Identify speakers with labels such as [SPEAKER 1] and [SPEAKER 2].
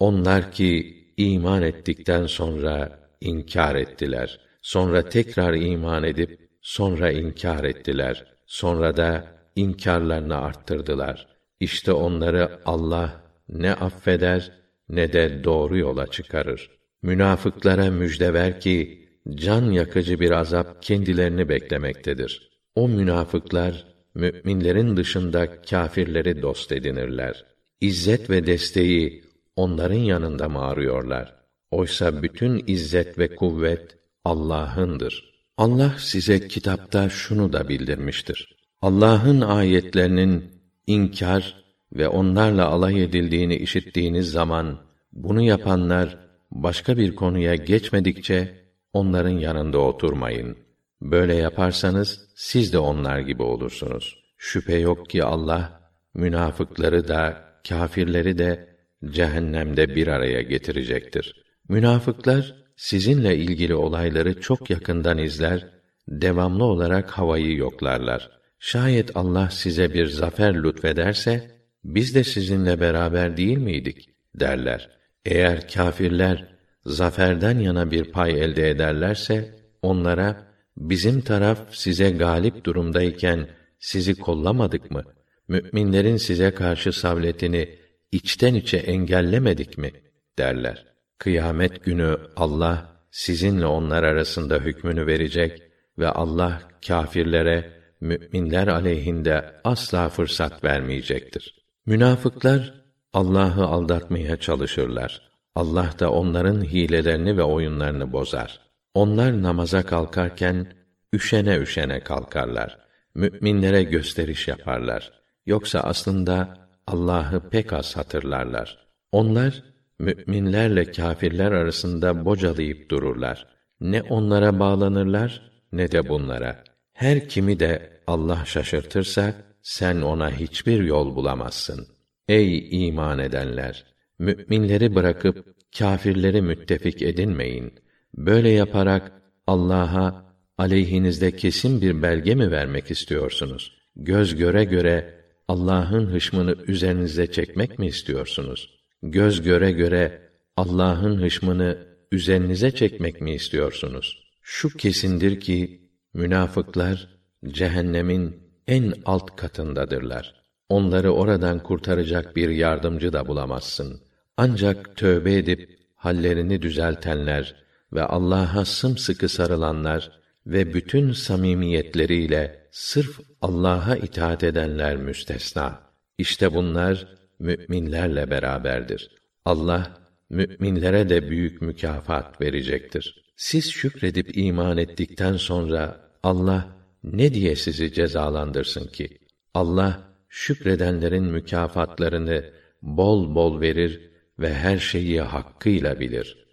[SPEAKER 1] Onlar ki iman ettikten sonra inkar ettiler. Sonra tekrar iman edip sonra inkar ettiler. Sonra da inkarlarını arttırdılar. İşte onları Allah ne affeder ne de doğru yola çıkarır. Münafıklara müjde ver ki can yakıcı bir azap kendilerini beklemektedir. O münafıklar müminlerin dışında kâfirleri dost edinirler. İzzet ve desteği onların yanında mı arıyorlar? Oysa bütün izzet ve kuvvet Allah'ındır. Allah size kitapta şunu da bildirmiştir. Allah'ın ayetlerinin inkar ve onlarla alay edildiğini işittiğiniz zaman bunu yapanlar başka bir konuya geçmedikçe onların yanında oturmayın. Böyle yaparsanız siz de onlar gibi olursunuz. Şüphe yok ki Allah münafıkları da kâfirleri de cehennemde bir araya getirecektir. Münafıklar sizinle ilgili olayları çok yakından izler, devamlı olarak havayı yoklarlar. Şayet Allah size bir zafer lütfederse, biz de sizinle beraber değil miydik derler. Eğer kâfirler zaferden yana bir pay elde ederlerse onlara bizim taraf size galip durumdayken sizi kollamadık mı? Müminlerin size karşı savletini içten içe engellemedik mi derler. Kıyamet günü Allah sizinle onlar arasında hükmünü verecek ve Allah kâfirlere müminler aleyhinde asla fırsat vermeyecektir. Münafıklar Allah'ı aldatmaya çalışırlar. Allah da onların hilelerini ve oyunlarını bozar. Onlar namaza kalkarken üşene üşene kalkarlar. Müminlere gösteriş yaparlar. Yoksa aslında Allah'ı pek az hatırlarlar. Onlar müminlerle kâfirler arasında bocalayıp dururlar. Ne onlara bağlanırlar ne de bunlara. Her kimi de Allah şaşırtırsa sen ona hiçbir yol bulamazsın. Ey iman edenler, müminleri bırakıp kâfirleri müttefik edinmeyin. Böyle yaparak Allah'a aleyhinizde kesin bir belge mi vermek istiyorsunuz? Göz göre göre Allah'ın hışmını üzerinize çekmek mi istiyorsunuz? Göz göre göre Allah'ın hışmını üzerinize çekmek mi istiyorsunuz? Şu kesindir ki münafıklar cehennemin en alt katındadırlar. Onları oradan kurtaracak bir yardımcı da bulamazsın. Ancak tövbe edip hallerini düzeltenler ve Allah'a sımsıkı sarılanlar ve bütün samimiyetleriyle sırf Allah'a itaat edenler müstesna. İşte bunlar müminlerle beraberdir. Allah müminlere de büyük mükafat verecektir. Siz şükredip iman ettikten sonra Allah ne diye sizi cezalandırsın ki? Allah şükredenlerin mükafatlarını bol bol verir ve her şeyi hakkıyla bilir.